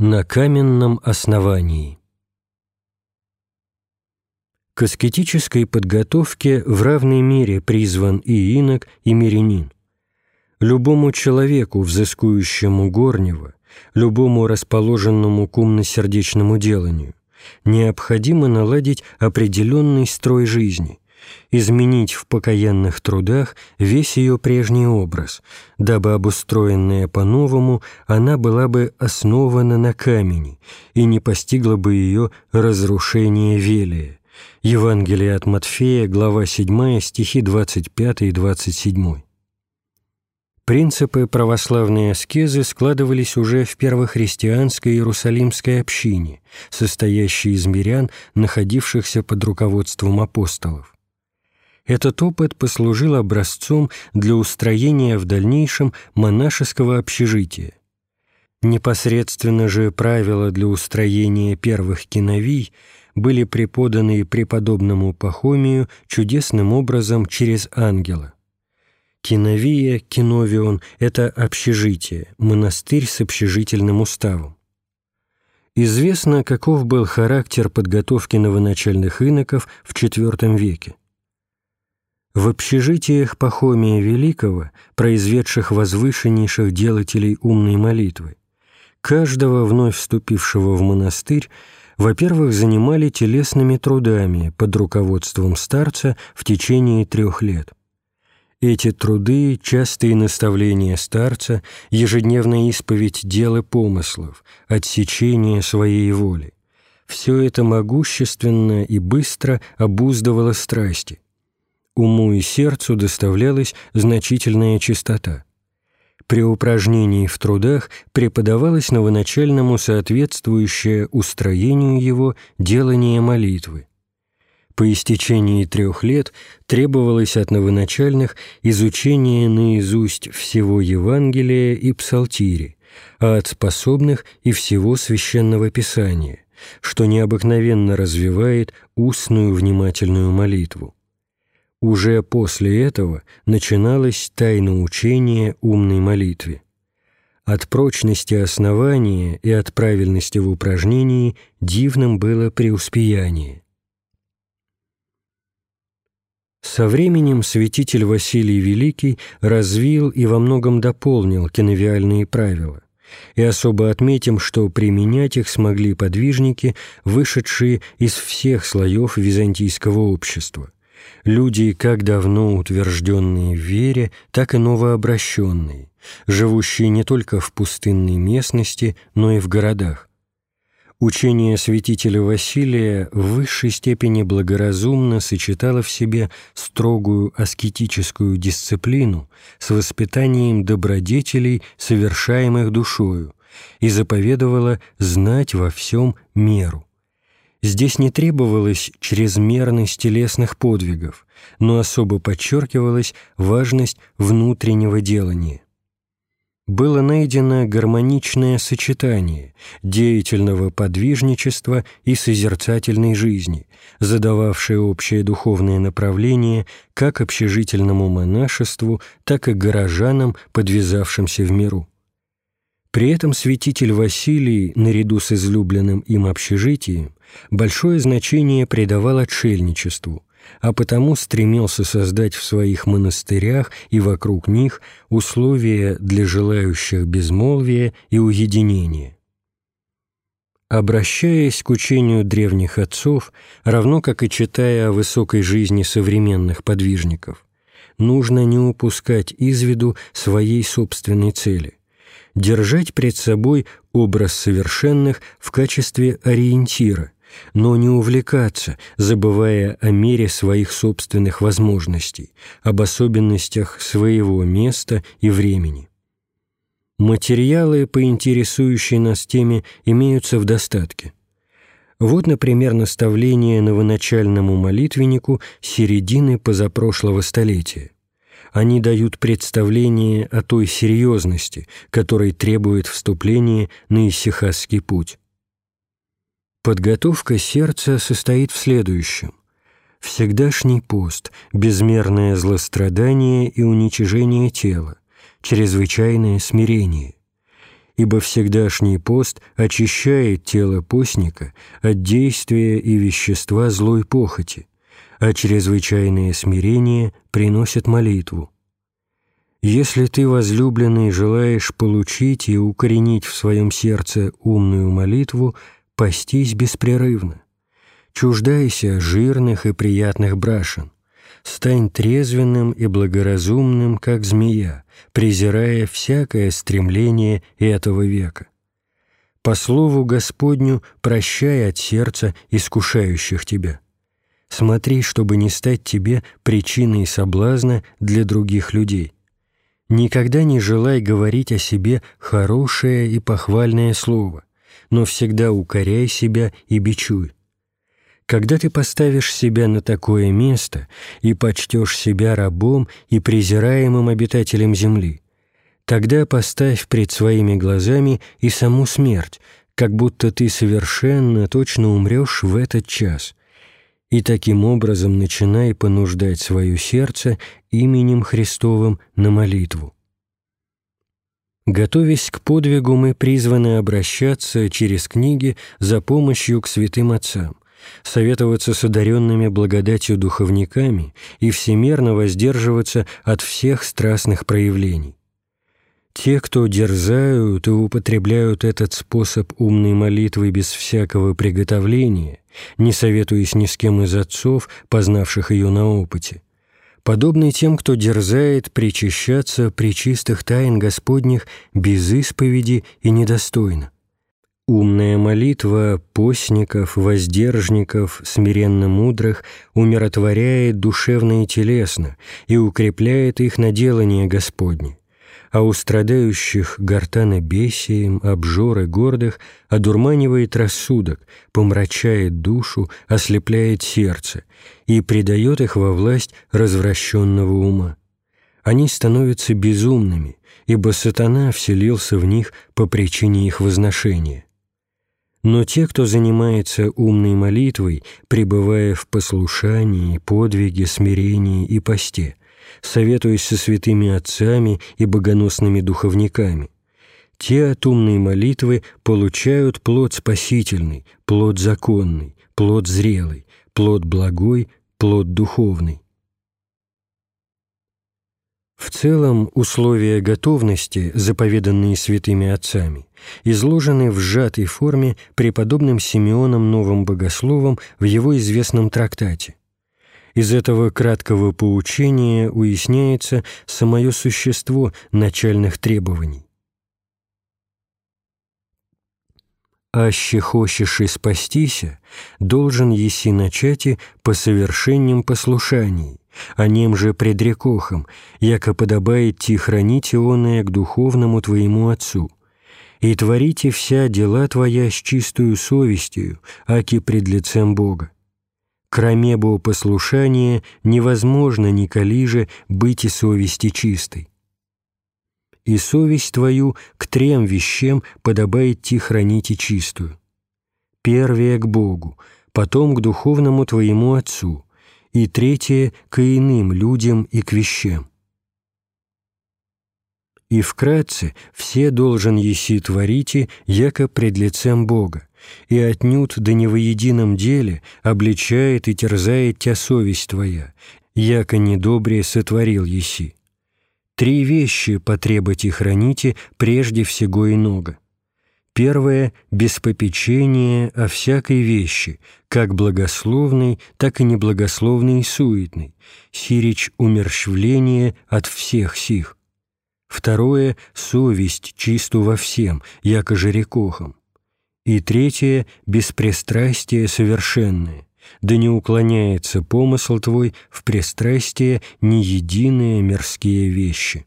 На каменном основании К аскетической подготовке в равной мере призван и инок, и мирянин. Любому человеку, взыскующему горнего, любому расположенному к умно-сердечному деланию, необходимо наладить определенный строй жизни – изменить в покаянных трудах весь ее прежний образ, дабы обустроенная по-новому она была бы основана на камени и не постигла бы ее разрушение велия. Евангелие от Матфея, глава 7, стихи 25 и 27. Принципы православной аскезы складывались уже в первохристианской Иерусалимской общине, состоящей из мирян, находившихся под руководством апостолов. Этот опыт послужил образцом для устроения в дальнейшем монашеского общежития. Непосредственно же правила для устроения первых киновий были преподаны преподобному Пахомию чудесным образом через ангела. Киновия, киновион – это общежитие, монастырь с общежительным уставом. Известно, каков был характер подготовки новоначальных иноков в IV веке. В общежитиях Пахомия Великого, произведших возвышеннейших делателей умной молитвы, каждого вновь вступившего в монастырь, во-первых, занимали телесными трудами под руководством старца в течение трех лет. Эти труды, частые наставления старца, ежедневная исповедь дел и помыслов, отсечение своей воли – все это могущественно и быстро обуздывало страсти – уму и сердцу доставлялась значительная чистота. При упражнении в трудах преподавалось новоначальному соответствующее устроению его делание молитвы. По истечении трех лет требовалось от новоначальных изучение наизусть всего Евангелия и Псалтири, а от способных и всего Священного Писания, что необыкновенно развивает устную внимательную молитву. Уже после этого начиналось тайно учение умной молитве. От прочности основания и от правильности в упражнении дивным было преуспеяние. Со временем святитель Василий Великий развил и во многом дополнил киновиальные правила, и особо отметим, что применять их смогли подвижники, вышедшие из всех слоев византийского общества – люди как давно утвержденные в вере, так и новообращенные, живущие не только в пустынной местности, но и в городах. Учение святителя Василия в высшей степени благоразумно сочетало в себе строгую аскетическую дисциплину с воспитанием добродетелей, совершаемых душою, и заповедовало знать во всем меру. Здесь не требовалась чрезмерность телесных подвигов, но особо подчеркивалась важность внутреннего делания. Было найдено гармоничное сочетание деятельного подвижничества и созерцательной жизни, задававшее общее духовное направление как общежительному монашеству, так и горожанам, подвязавшимся в миру. При этом святитель Василий, наряду с излюбленным им общежитием, большое значение придавал отшельничеству, а потому стремился создать в своих монастырях и вокруг них условия для желающих безмолвия и уединения. Обращаясь к учению древних отцов, равно как и читая о высокой жизни современных подвижников, нужно не упускать из виду своей собственной цели держать пред собой образ совершенных в качестве ориентира, но не увлекаться, забывая о мере своих собственных возможностей, об особенностях своего места и времени. Материалы по интересующей нас теме имеются в достатке. Вот, например, наставление новоначальному молитвеннику середины позапрошлого столетия они дают представление о той серьезности, которой требует вступление на исихасский путь. Подготовка сердца состоит в следующем. Всегдашний пост, безмерное злострадание и уничижение тела, чрезвычайное смирение. ибо всегдашний пост очищает тело постника от действия и вещества злой похоти, а чрезвычайное смирение приносит молитву. Если ты, возлюбленный, желаешь получить и укоренить в своем сердце умную молитву, постись беспрерывно. Чуждайся жирных и приятных брашен. Стань трезвенным и благоразумным, как змея, презирая всякое стремление этого века. По слову Господню прощай от сердца искушающих тебя. Смотри, чтобы не стать тебе причиной соблазна для других людей. Никогда не желай говорить о себе хорошее и похвальное слово, но всегда укоряй себя и бичуй. Когда ты поставишь себя на такое место и почтешь себя рабом и презираемым обитателем земли, тогда поставь пред своими глазами и саму смерть, как будто ты совершенно точно умрешь в этот час, и таким образом начинай понуждать свое сердце именем Христовым на молитву. Готовясь к подвигу, мы призваны обращаться через книги за помощью к святым отцам, советоваться с одаренными благодатью духовниками и всемерно воздерживаться от всех страстных проявлений. Те, кто дерзают и употребляют этот способ умной молитвы без всякого приготовления, не советуясь ни с кем из отцов, познавших ее на опыте, подобны тем, кто дерзает причащаться при чистых тайн Господних без исповеди и недостойно. Умная молитва постников, воздержников, смиренно мудрых умиротворяет душевно и телесно и укрепляет их на делание Господне, а у страдающих гортанобесием, обжор и гордых одурманивает рассудок, помрачает душу, ослепляет сердце и предает их во власть развращенного ума. Они становятся безумными, ибо сатана вселился в них по причине их возношения. Но те, кто занимается умной молитвой, пребывая в послушании, подвиге, смирении и посте, советуясь со святыми отцами и богоносными духовниками, те от умной молитвы получают плод спасительный, плод законный, плод зрелый, плод благой, плод духовный. В целом, условия готовности, заповеданные святыми отцами, изложены в сжатой форме преподобным Симеоном Новым Богословом в его известном трактате. Из этого краткого поучения уясняется самое существо начальных требований. «Аще хочешь и спастися, должен еси начати по совершеннем послушании, а нем же предрекохом, яко подобает ти хранить ионное к духовному твоему Отцу, и творите вся дела твоя с чистую совестью, аки пред лицем Бога. Кроме богопослушания невозможно николи же быть и совести чистой. И совесть твою к трем вещам подобает ти хранить и чистую. Первое — к Богу, потом к духовному твоему Отцу, и третье — к иным людям и к вещам. И вкратце все должен еси творите, яко пред лицем Бога, и отнюдь да не во едином деле обличает и терзает тебя совесть твоя, яко недобрее сотворил еси. Три вещи потребать и храните прежде всего иного. Первое – без попечения о всякой вещи, как благословной, так и неблагословной и суетной, сирич умерщвление от всех сих. Второе – совесть чисту во всем, яко жерекохом. И третье – беспристрастие совершенное, да не уклоняется помысл твой в пристрастие ни единые мирские вещи.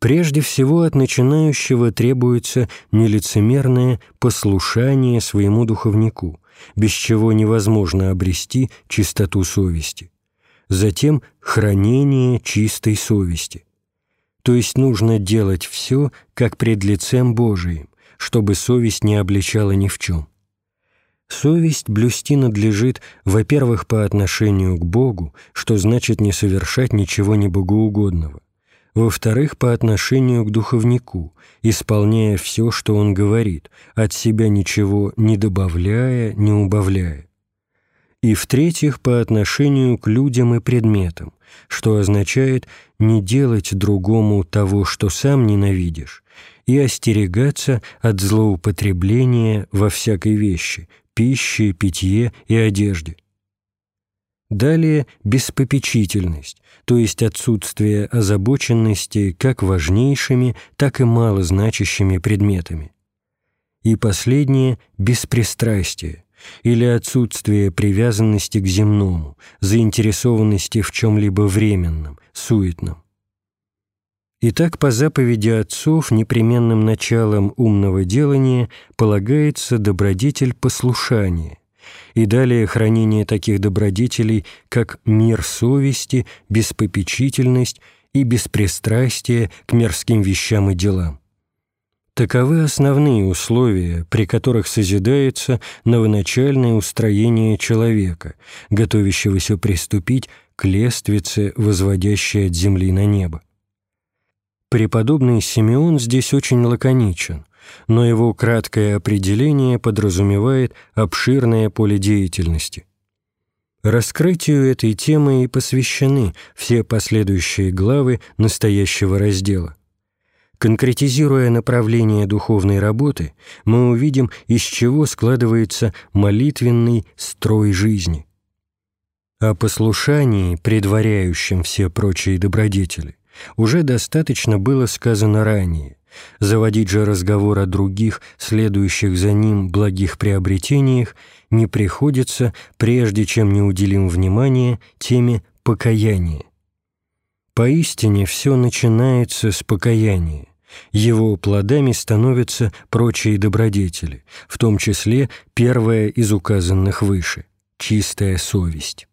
Прежде всего от начинающего требуется нелицемерное послушание своему духовнику, без чего невозможно обрести чистоту совести. Затем хранение чистой совести. То есть нужно делать все, как пред лицем Божиим, чтобы совесть не обличала ни в чем. Совесть блюсти надлежит, во-первых, по отношению к Богу, что значит не совершать ничего небогоугодного, во-вторых, по отношению к духовнику, исполняя все, что он говорит, от себя ничего не добавляя, не убавляя. И в-третьих, по отношению к людям и предметам, что означает не делать другому того, что сам ненавидишь, и остерегаться от злоупотребления во всякой вещи, пище, питье и одежде. Далее беспопечительность, то есть отсутствие озабоченности как важнейшими, так и малозначащими предметами. И последнее – беспристрастие, или отсутствие привязанности к земному, заинтересованности в чем-либо временном, суетном. Итак, по заповеди отцов непременным началом умного делания полагается добродетель послушания, и далее хранение таких добродетелей, как мир совести, беспопечительность и беспристрастие к мирским вещам и делам. Таковы основные условия, при которых созидается новоначальное устроение человека, готовящегося приступить к лествице, возводящей от земли на небо. Преподобный Симеон здесь очень лаконичен но его краткое определение подразумевает обширное поле деятельности. Раскрытию этой темы и посвящены все последующие главы настоящего раздела. Конкретизируя направление духовной работы, мы увидим, из чего складывается молитвенный строй жизни. О послушании, предваряющем все прочие добродетели, уже достаточно было сказано ранее, Заводить же разговор о других, следующих за ним благих приобретениях, не приходится, прежде чем не уделим внимания теме покаяния. Поистине все начинается с покаяния. Его плодами становятся прочие добродетели, в том числе первая из указанных выше – чистая совесть.